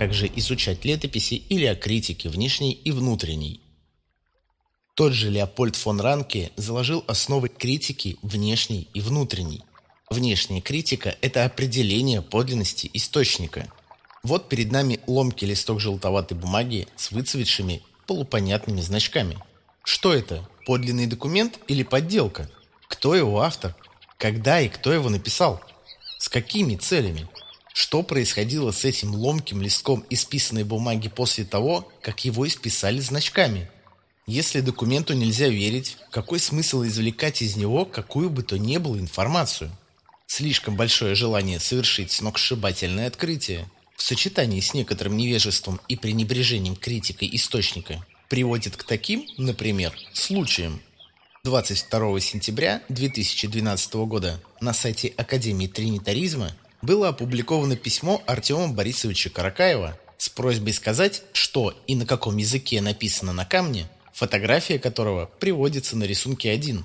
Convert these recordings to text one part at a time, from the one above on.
как же изучать летописи или о критике внешней и внутренней. Тот же Леопольд фон Ранке заложил основы критики внешней и внутренней. Внешняя критика – это определение подлинности источника. Вот перед нами ломкий листок желтоватой бумаги с выцветшими полупонятными значками. Что это? Подлинный документ или подделка? Кто его автор? Когда и кто его написал? С какими целями? Что происходило с этим ломким листком исписанной бумаги после того, как его исписали значками? Если документу нельзя верить, какой смысл извлекать из него какую бы то ни было информацию? Слишком большое желание совершить сногсшибательное открытие в сочетании с некоторым невежеством и пренебрежением критикой источника приводит к таким, например, случаям. 22 сентября 2012 года на сайте Академии Тринитаризма было опубликовано письмо Артема Борисовича Каракаева с просьбой сказать, что и на каком языке написано на камне, фотография которого приводится на рисунке 1.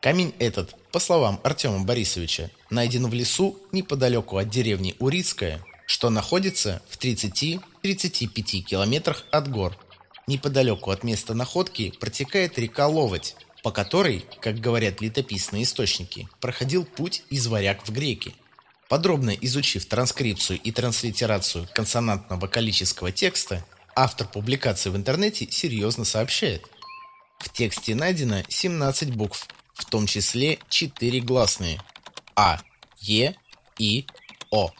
Камень этот, по словам Артема Борисовича, найден в лесу неподалеку от деревни Урицкая, что находится в 30-35 километрах от гор. Неподалеку от места находки протекает река Ловоть, по которой, как говорят летописные источники, проходил путь из варяг в греки. Подробно изучив транскрипцию и транслитерацию консонантно-вокалического текста, автор публикации в интернете серьезно сообщает. В тексте найдено 17 букв, в том числе 4 гласные А, Е, И, О.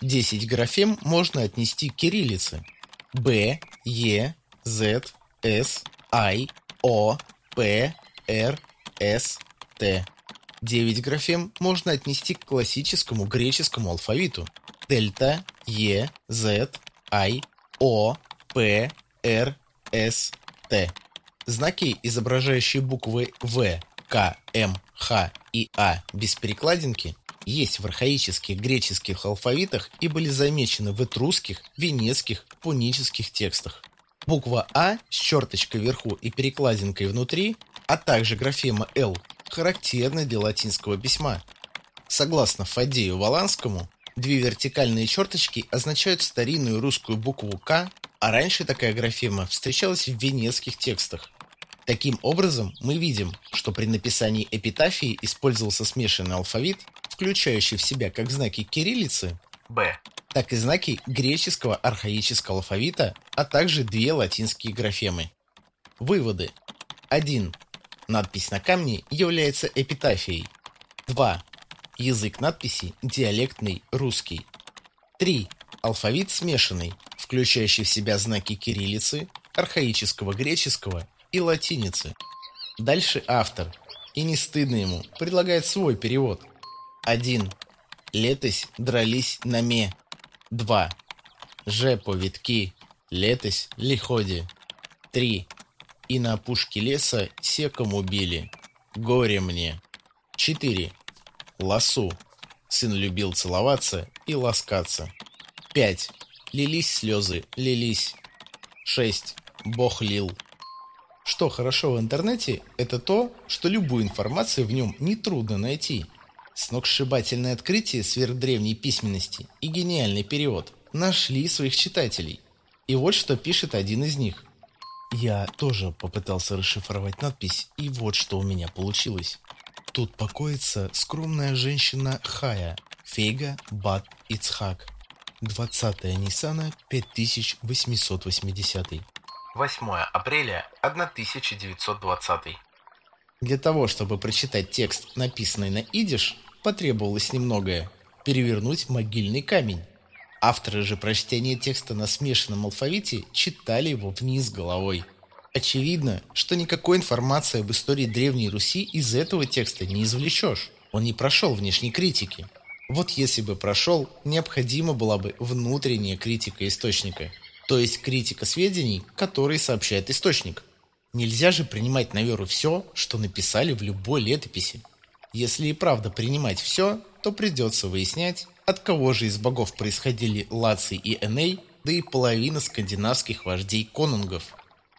10 графем можно отнести к кириллице Б, Е, З, С, I, О, П, Р, С, Т. 9 графем можно отнести к классическому греческому алфавиту. Дельта, Е, З, I, О, П, Р, С, Т. Знаки, изображающие буквы В, К, М, Х и А без перекладинки, есть в архаических греческих алфавитах и были замечены в этрусских, венецких, пунических текстах. Буква А с черточкой вверху и перекладинкой внутри, а также графема Л характерны для латинского письма. Согласно Фадею Валанскому, две вертикальные черточки означают старинную русскую букву К, а раньше такая графема встречалась в венецких текстах. Таким образом, мы видим, что при написании эпитафии использовался смешанный алфавит, включающий в себя как знаки кириллицы «Б», так и знаки греческого архаического алфавита, а также две латинские графемы. Выводы. 1. Надпись на камне является эпитафией. 2. Язык надписи диалектный русский. 3. Алфавит смешанный, включающий в себя знаки кириллицы, архаического греческого и латиницы. Дальше автор, и не стыдно ему, предлагает свой перевод. 1. Летось дрались на ме. 2. Же по витки, летось лиходи. 3. И на опушке леса секом убили. Горе мне. 4. Лосу. Сын любил целоваться и ласкаться. 5. Лились слезы, лились. 6. Бог лил. Что хорошо в интернете, это то, что любую информацию в нем нетрудно найти. Сногсшибательное открытие сверхдревней письменности и гениальный перевод нашли своих читателей. И вот что пишет один из них. Я тоже попытался расшифровать надпись, и вот что у меня получилось. Тут покоится скромная женщина Хая, Фейга Бат Ицхак. 20 Ниссана 5880. 8 апреля 1920. Для того, чтобы прочитать текст, написанный на идиш, потребовалось немногое – перевернуть могильный камень. Авторы же прочтения текста на смешанном алфавите читали его вниз головой. Очевидно, что никакой информации об истории Древней Руси из этого текста не извлечешь. Он не прошел внешней критики. Вот если бы прошел, необходима была бы внутренняя критика источника – то есть критика сведений, которые сообщает источник. Нельзя же принимать на веру все, что написали в любой летописи. Если и правда принимать все, то придется выяснять, от кого же из богов происходили Лаций и Эней, да и половина скандинавских вождей конунгов.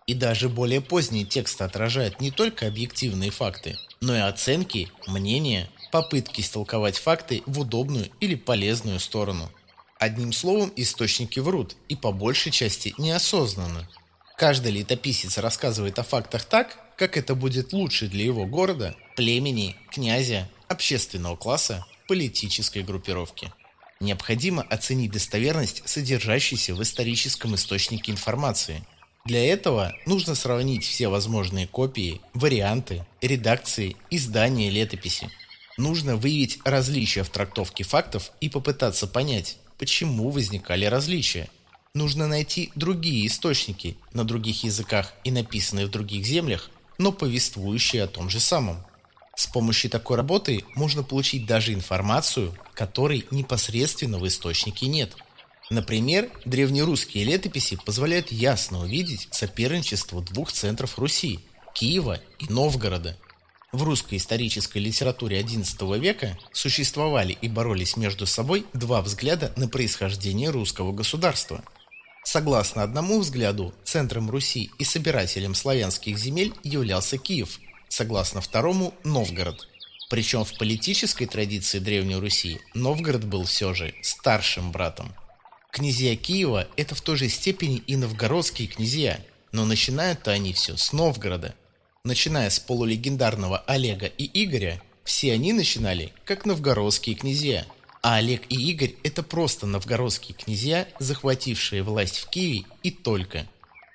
И даже более поздние тексты отражают не только объективные факты, но и оценки, мнения, попытки истолковать факты в удобную или полезную сторону. Одним словом, источники врут, и по большей части неосознанно. Каждый летописец рассказывает о фактах так, как это будет лучше для его города, племени, князя, общественного класса, политической группировки. Необходимо оценить достоверность содержащейся в историческом источнике информации. Для этого нужно сравнить все возможные копии, варианты, редакции, издания летописи. Нужно выявить различия в трактовке фактов и попытаться понять, почему возникали различия. Нужно найти другие источники на других языках и написанные в других землях, но повествующие о том же самом. С помощью такой работы можно получить даже информацию, которой непосредственно в источнике нет. Например, древнерусские летописи позволяют ясно увидеть соперничество двух центров Руси – Киева и Новгорода. В русской исторической литературе XI века существовали и боролись между собой два взгляда на происхождение русского государства. Согласно одному взгляду, центром Руси и собирателем славянских земель являлся Киев – согласно второму – Новгород. Причем в политической традиции Древней Руси Новгород был все же старшим братом. Князья Киева – это в той же степени и новгородские князья, но начинают-то они все с Новгорода. Начиная с полулегендарного Олега и Игоря, все они начинали как новгородские князья, а Олег и Игорь – это просто новгородские князья, захватившие власть в Киеве и только.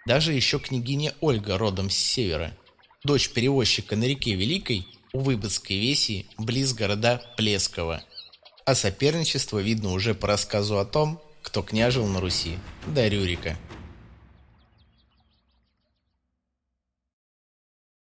Даже еще княгиня Ольга родом с севера – дочь перевозчика на реке Великой у Выборгской веси близ города Плесково. А соперничество видно уже по рассказу о том, кто княжил на Руси до Рюрика.